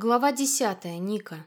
Глава десятая. Ника.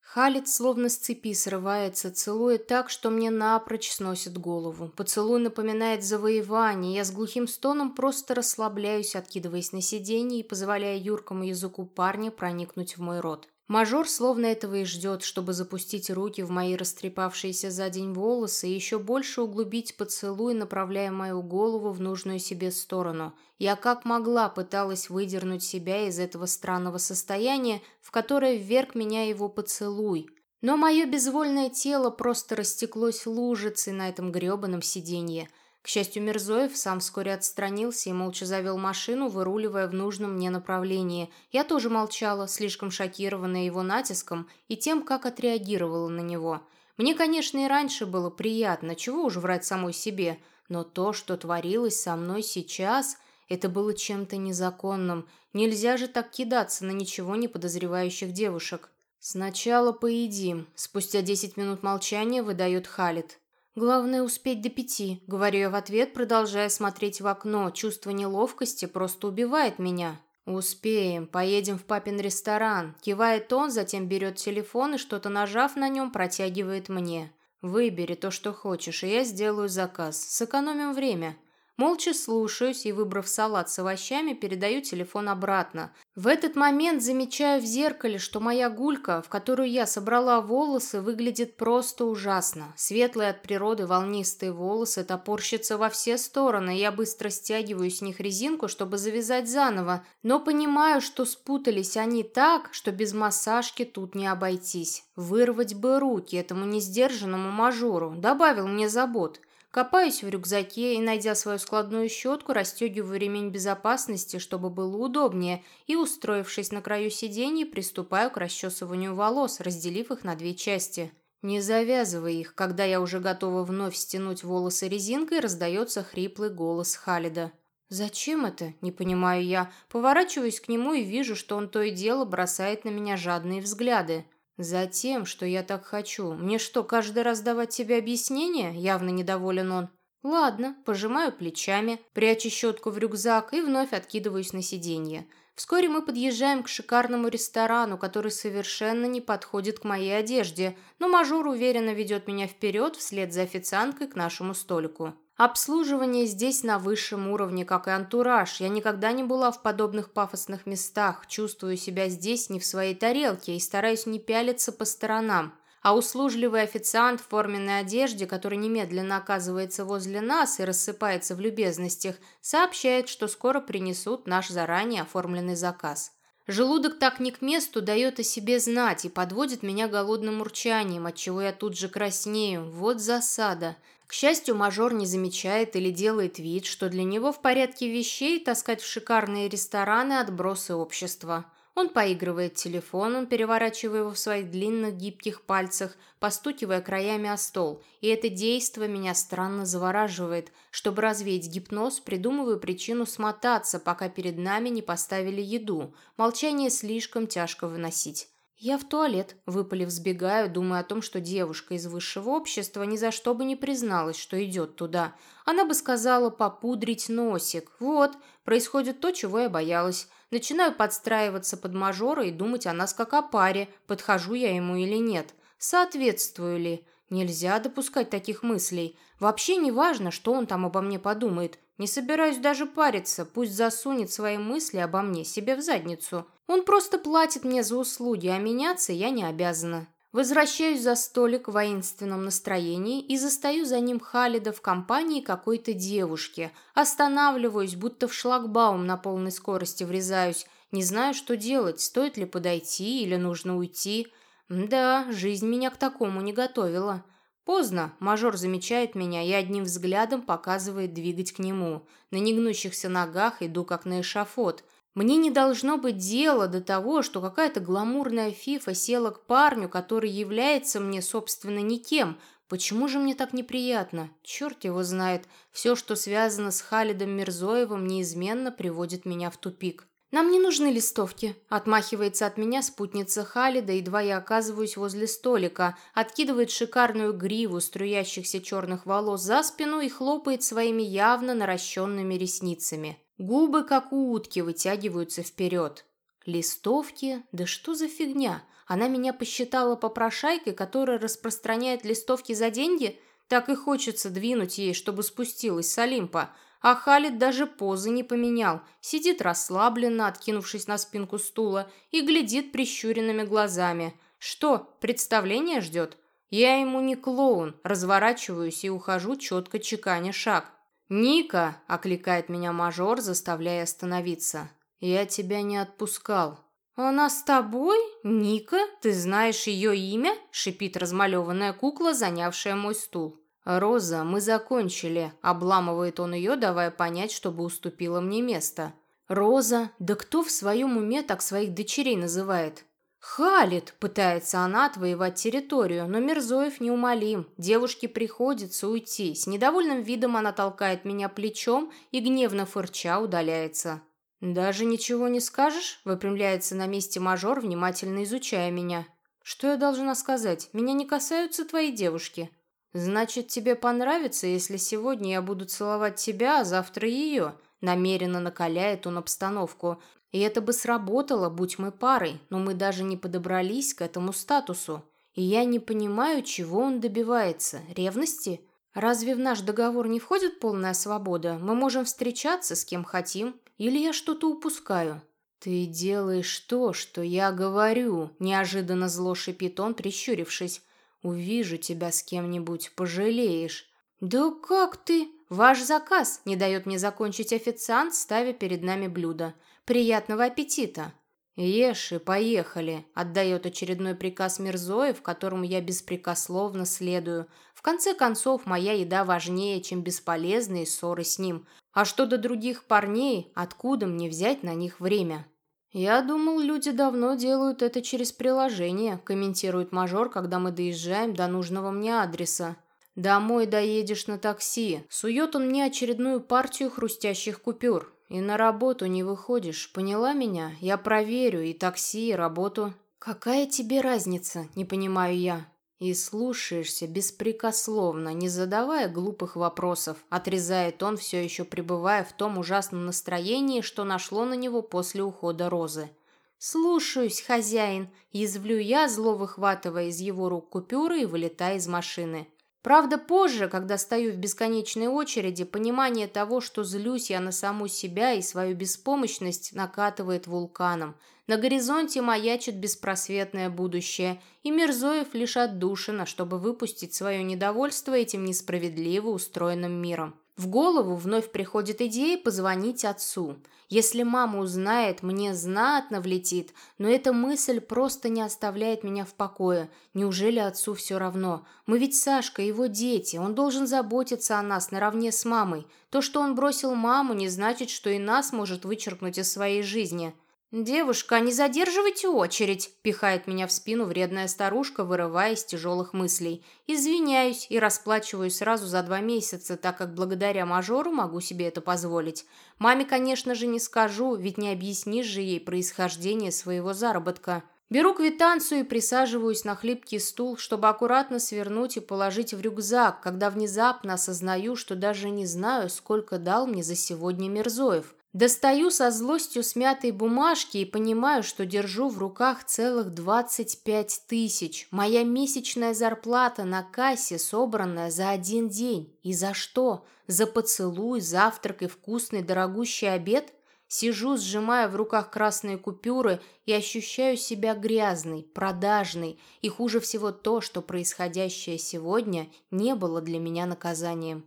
Халит словно с цепи срывается, целует так, что мне напрочь сносит голову. Поцелуй напоминает завоевание. Я с глухим стоном просто расслабляюсь, откидываясь на сиденье и позволяя юркому языку парня проникнуть в мой рот. Мажор словно этого и ждет, чтобы запустить руки в мои растрепавшиеся за день волосы и еще больше углубить поцелуй, направляя мою голову в нужную себе сторону. Я как могла пыталась выдернуть себя из этого странного состояния, в которое вверг меня его поцелуй. Но мое безвольное тело просто растеклось лужицей на этом гребаном сиденье – к счастью, Мирзоев сам вскоре отстранился и молча завел машину, выруливая в нужном мне направлении. Я тоже молчала, слишком шокированная его натиском и тем, как отреагировала на него. Мне, конечно, и раньше было приятно, чего уж врать самой себе, но то, что творилось со мной сейчас, это было чем-то незаконным. Нельзя же так кидаться на ничего не подозревающих девушек. «Сначала поедим», — спустя десять минут молчания выдает Халид. «Главное успеть до пяти», — говорю я в ответ, продолжая смотреть в окно. Чувство неловкости просто убивает меня. «Успеем, поедем в папин ресторан», — кивает он, затем берет телефон и, что-то нажав на нем, протягивает мне. «Выбери то, что хочешь, и я сделаю заказ. Сэкономим время». Молча слушаюсь и, выбрав салат с овощами, передаю телефон обратно. В этот момент замечаю в зеркале, что моя гулька, в которую я собрала волосы, выглядит просто ужасно. Светлые от природы волнистые волосы топорщатся во все стороны, я быстро стягиваю с них резинку, чтобы завязать заново, но понимаю, что спутались они так, что без массажки тут не обойтись. Вырвать бы руки этому несдержанному мажору, добавил мне забот. Копаюсь в рюкзаке и, найдя свою складную щетку, расстегиваю ремень безопасности, чтобы было удобнее, и, устроившись на краю сиденья, приступаю к расчесыванию волос, разделив их на две части. Не завязывай их, когда я уже готова вновь стянуть волосы резинкой, раздается хриплый голос Халида. «Зачем это?» – не понимаю я. Поворачиваюсь к нему и вижу, что он то и дело бросает на меня жадные взгляды. «Затем, что я так хочу. Мне что, каждый раз давать тебе объяснение?» Явно недоволен он. «Ладно», пожимаю плечами, прячу щетку в рюкзак и вновь откидываюсь на сиденье. Вскоре мы подъезжаем к шикарному ресторану, который совершенно не подходит к моей одежде, но мажор уверенно ведет меня вперед вслед за официанткой к нашему столику. Обслуживание здесь на высшем уровне, как и антураж. Я никогда не была в подобных пафосных местах, чувствую себя здесь не в своей тарелке и стараюсь не пялиться по сторонам. А услужливый официант в форменной одежде, который немедленно оказывается возле нас и рассыпается в любезностях, сообщает, что скоро принесут наш заранее оформленный заказ. Желудок так не к месту дает о себе знать и подводит меня голодным урчанием, отчего я тут же краснею. Вот засада. К счастью, мажор не замечает или делает вид, что для него в порядке вещей таскать в шикарные рестораны отбросы общества. Он поигрывает телефоном, переворачивая его в своих длинных гибких пальцах, постукивая краями о стол. И это действо меня странно завораживает. Чтобы развеять гипноз, придумываю причину смотаться, пока перед нами не поставили еду. Молчание слишком тяжко выносить. Я в туалет, выпалив, сбегаю, думая о том, что девушка из высшего общества ни за что бы не призналась, что идет туда. Она бы сказала попудрить носик. Вот, происходит то, чего я боялась. Начинаю подстраиваться под мажора и думать о нас как о паре, подхожу я ему или нет. Соответствую ли? Нельзя допускать таких мыслей. Вообще не важно, что он там обо мне подумает. Не собираюсь даже париться, пусть засунет свои мысли обо мне себе в задницу. Он просто платит мне за услуги, а меняться я не обязана. Возвращаюсь за столик в воинственном настроении и застаю за ним Халида в компании какой-то девушки. Останавливаюсь, будто в шлагбаум на полной скорости врезаюсь. Не знаю, что делать, стоит ли подойти или нужно уйти. Да, жизнь меня к такому не готовила. Поздно, мажор замечает меня и одним взглядом показывает двигать к нему. На негнущихся ногах иду как на эшафот – мне не должно быть дела до того, что какая-то гламурная фифа села к парню, который является мне, собственно, никем. Почему же мне так неприятно? Черт его знает. Все, что связано с Халидом Мирзоевым, неизменно приводит меня в тупик. «Нам не нужны листовки», – отмахивается от меня спутница Халида, едва я оказываюсь возле столика, откидывает шикарную гриву струящихся черных волос за спину и хлопает своими явно наращенными ресницами. Губы, как у утки, вытягиваются вперед. Листовки? Да что за фигня? Она меня посчитала попрошайкой, которая распространяет листовки за деньги? Так и хочется двинуть ей, чтобы спустилась с Олимпа. А Халид даже позы не поменял. Сидит расслабленно, откинувшись на спинку стула, и глядит прищуренными глазами. Что, представление ждет? Я ему не клоун, разворачиваюсь и ухожу, четко чеканя шаг. «Ника!» – окликает меня мажор, заставляя остановиться. «Я тебя не отпускал». «Она с тобой? Ника? Ты знаешь ее имя?» – шипит размалеванная кукла, занявшая мой стул. «Роза, мы закончили», – обламывает он ее, давая понять, чтобы уступила мне место. «Роза? Да кто в своем уме так своих дочерей называет?» «Халит!» – пытается она отвоевать территорию, но Мирзоев неумолим. Девушке приходится уйти. С недовольным видом она толкает меня плечом и, гневно фырча, удаляется. «Даже ничего не скажешь?» – выпрямляется на месте мажор, внимательно изучая меня. «Что я должна сказать? Меня не касаются твои девушки». «Значит, тебе понравится, если сегодня я буду целовать тебя, а завтра ее?» Намеренно накаляет он обстановку. И это бы сработало, будь мы парой, но мы даже не подобрались к этому статусу. И я не понимаю, чего он добивается. Ревности? Разве в наш договор не входит полная свобода? Мы можем встречаться с кем хотим. Или я что-то упускаю? Ты делаешь то, что я говорю, неожиданно зло шипит он, прищурившись. Увижу тебя с кем-нибудь, пожалеешь. Да как ты? Ваш заказ не дает мне закончить официант, ставя перед нами блюдо. Приятного аппетита!» «Ешь и поехали», — отдает очередной приказ Мирзоев, которому я беспрекословно следую. В конце концов, моя еда важнее, чем бесполезные ссоры с ним. А что до других парней, откуда мне взять на них время? «Я думал, люди давно делают это через приложение», — комментирует мажор, когда мы доезжаем до нужного мне адреса. «Домой доедешь на такси». Сует он мне очередную партию хрустящих купюр. И на работу не выходишь, поняла меня? Я проверю и такси, и работу. Какая тебе разница, не понимаю я. И слушаешься беспрекословно, не задавая глупых вопросов, отрезает он, все еще пребывая в том ужасном настроении, что нашло на него после ухода Розы. «Слушаюсь, хозяин», — язвлю я, зло выхватывая из его рук купюры и вылетая из машины. Правда, позже, когда стою в бесконечной очереди, понимание того, что злюсь я на саму себя и свою беспомощность, накатывает вулканом. На горизонте маячит беспросветное будущее, и Мирзоев лишь отдушина, чтобы выпустить свое недовольство этим несправедливо устроенным миром. В голову вновь приходит идея позвонить отцу. Если мама узнает, мне знатно влетит, но эта мысль просто не оставляет меня в покое. Неужели отцу все равно? Мы ведь Сашка, его дети, он должен заботиться о нас наравне с мамой. То, что он бросил маму, не значит, что и нас может вычеркнуть из своей жизни. «Девушка, не задерживайте очередь!» – пихает меня в спину вредная старушка, вырывая из тяжелых мыслей. Извиняюсь и расплачиваюсь сразу за два месяца, так как благодаря мажору могу себе это позволить. Маме, конечно же, не скажу, ведь не объяснишь же ей происхождение своего заработка. Беру квитанцию и присаживаюсь на хлипкий стул, чтобы аккуратно свернуть и положить в рюкзак, когда внезапно осознаю, что даже не знаю, сколько дал мне за сегодня Мирзоев. Достаю со злостью смятой бумажки и понимаю, что держу в руках целых 25 тысяч. Моя месячная зарплата на кассе, собранная за один день. И за что? За поцелуй, завтрак и вкусный дорогущий обед? Сижу, сжимая в руках красные купюры и ощущаю себя грязной, продажной. И хуже всего то, что происходящее сегодня не было для меня наказанием.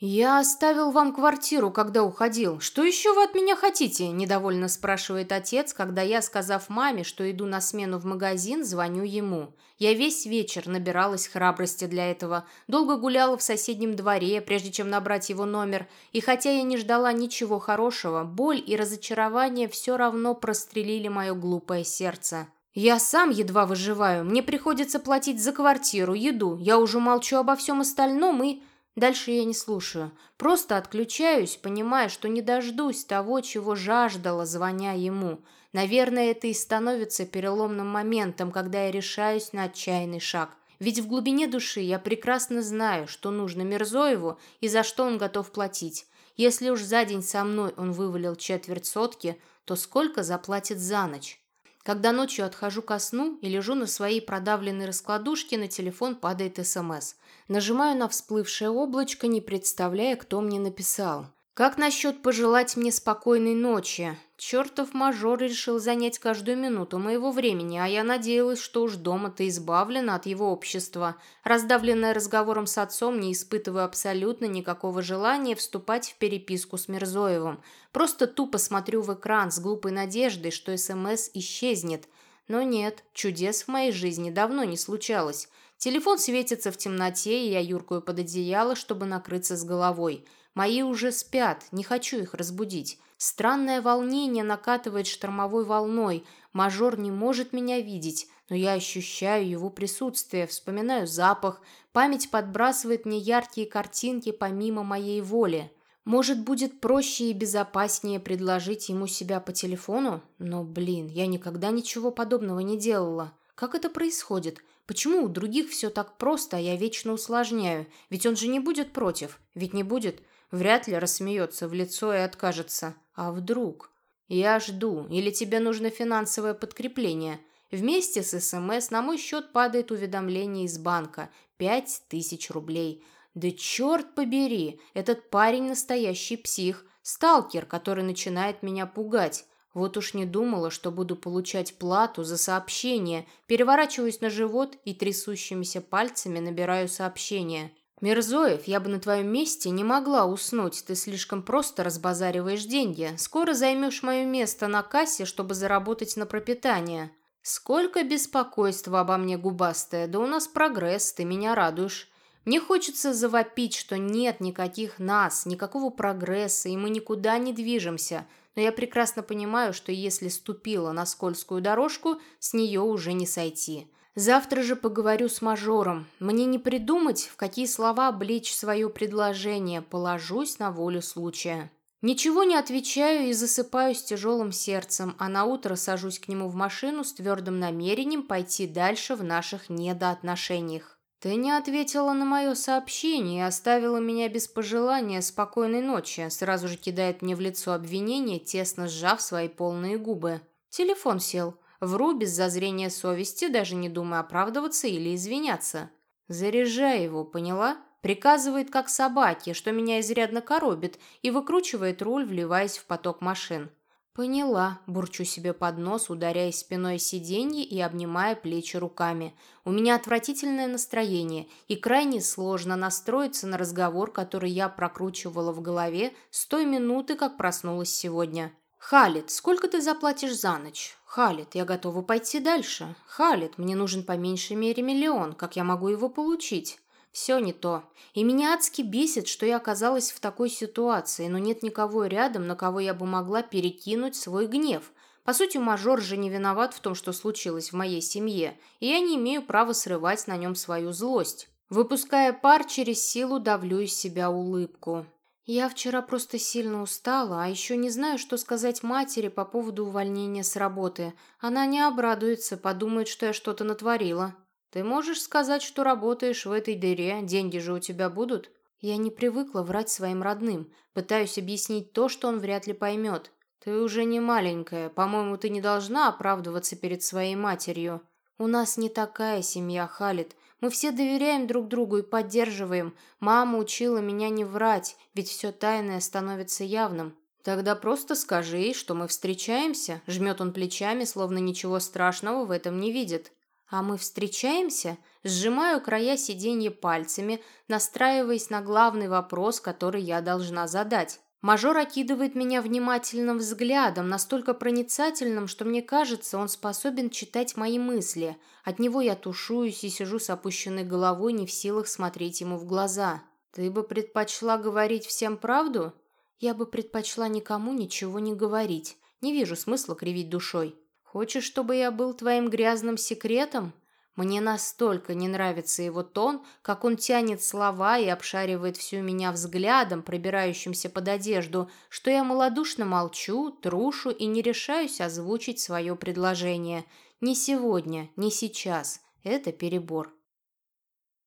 «Я оставил вам квартиру, когда уходил. Что еще вы от меня хотите?» – недовольно спрашивает отец, когда я, сказав маме, что иду на смену в магазин, звоню ему. Я весь вечер набиралась храбрости для этого, долго гуляла в соседнем дворе, прежде чем набрать его номер, и хотя я не ждала ничего хорошего, боль и разочарование все равно прострелили мое глупое сердце. Я сам едва выживаю, мне приходится платить за квартиру, еду, я уже молчу обо всем остальном и... Дальше я не слушаю. Просто отключаюсь, понимая, что не дождусь того, чего жаждала, звоня ему. Наверное, это и становится переломным моментом, когда я решаюсь на отчаянный шаг. Ведь в глубине души я прекрасно знаю, что нужно Мирзоеву и за что он готов платить. Если уж за день со мной он вывалил четверть сотки, то сколько заплатит за ночь? Когда ночью отхожу ко сну и лежу на своей продавленной раскладушке, на телефон падает СМС. Нажимаю на всплывшее облачко, не представляя, кто мне написал. Как насчет пожелать мне спокойной ночи? Чертов мажор решил занять каждую минуту моего времени, а я надеялась, что уж дома ты избавлена от его общества. Раздавленная разговором с отцом, не испытываю абсолютно никакого желания вступать в переписку с Мирзоевым. Просто тупо смотрю в экран с глупой надеждой, что СМС исчезнет. Но нет, чудес в моей жизни давно не случалось. Телефон светится в темноте, и я юркую под одеяло, чтобы накрыться с головой. Мои уже спят, не хочу их разбудить. Странное волнение накатывает штормовой волной. Мажор не может меня видеть, но я ощущаю его присутствие, вспоминаю запах. Память подбрасывает мне яркие картинки помимо моей воли. Может, будет проще и безопаснее предложить ему себя по телефону? Но, блин, я никогда ничего подобного не делала. Как это происходит? Почему у других все так просто, а я вечно усложняю? Ведь он же не будет против. Ведь не будет. Вряд ли рассмеется в лицо и откажется. А вдруг? Я жду. Или тебе нужно финансовое подкрепление? Вместе с СМС на мой счет падает уведомление из банка. Пять тысяч рублей. Да черт побери, этот парень настоящий псих. Сталкер, который начинает меня пугать. Вот уж не думала, что буду получать плату за сообщение. Переворачиваюсь на живот и трясущимися пальцами набираю сообщение. «Мирзоев, я бы на твоем месте не могла уснуть. Ты слишком просто разбазариваешь деньги. Скоро займешь мое место на кассе, чтобы заработать на пропитание». «Сколько беспокойства обо мне, губастая. Да у нас прогресс, ты меня радуешь». Мне хочется завопить, что нет никаких нас, никакого прогресса, и мы никуда не движемся. Но я прекрасно понимаю, что если ступила на скользкую дорожку, с нее уже не сойти. Завтра же поговорю с мажором. Мне не придумать, в какие слова облечь свое предложение. Положусь на волю случая. Ничего не отвечаю и засыпаю с тяжелым сердцем, а на утро сажусь к нему в машину с твердым намерением пойти дальше в наших недоотношениях. «Ты не ответила на мое сообщение и оставила меня без пожелания спокойной ночи», сразу же кидает мне в лицо обвинение, тесно сжав свои полные губы. Телефон сел. Вру без зазрения совести, даже не думая оправдываться или извиняться. Заряжай его, поняла? Приказывает, как собаке, что меня изрядно коробит, и выкручивает руль, вливаясь в поток машин. «Поняла», – бурчу себе под нос, ударяясь спиной сиденье и обнимая плечи руками. «У меня отвратительное настроение, и крайне сложно настроиться на разговор, который я прокручивала в голове с той минуты, как проснулась сегодня». «Халит, сколько ты заплатишь за ночь?» «Халит, я готова пойти дальше. Халит, мне нужен по меньшей мере миллион. Как я могу его получить?» Все не то. И меня адски бесит, что я оказалась в такой ситуации, но нет никого рядом, на кого я бы могла перекинуть свой гнев. По сути, мажор же не виноват в том, что случилось в моей семье, и я не имею права срывать на нем свою злость. Выпуская пар, через силу давлю из себя улыбку. Я вчера просто сильно устала, а еще не знаю, что сказать матери по поводу увольнения с работы. Она не обрадуется, подумает, что я что-то натворила. Ты можешь сказать, что работаешь в этой дыре, деньги же у тебя будут? Я не привыкла врать своим родным. Пытаюсь объяснить то, что он вряд ли поймет. Ты уже не маленькая. По-моему, ты не должна оправдываться перед своей матерью. У нас не такая семья, Халит. Мы все доверяем друг другу и поддерживаем. Мама учила меня не врать, ведь все тайное становится явным. Тогда просто скажи ей, что мы встречаемся. Жмет он плечами, словно ничего страшного в этом не видит. А мы встречаемся? Сжимаю края сиденья пальцами, настраиваясь на главный вопрос, который я должна задать. Мажор окидывает меня внимательным взглядом, настолько проницательным, что мне кажется, он способен читать мои мысли. От него я тушуюсь и сижу с опущенной головой, не в силах смотреть ему в глаза. «Ты бы предпочла говорить всем правду?» «Я бы предпочла никому ничего не говорить. Не вижу смысла кривить душой». «Хочешь, чтобы я был твоим грязным секретом?» Мне настолько не нравится его тон, как он тянет слова и обшаривает всю меня взглядом, пробирающимся под одежду, что я малодушно молчу, трушу и не решаюсь озвучить свое предложение. Не сегодня, не сейчас. Это перебор.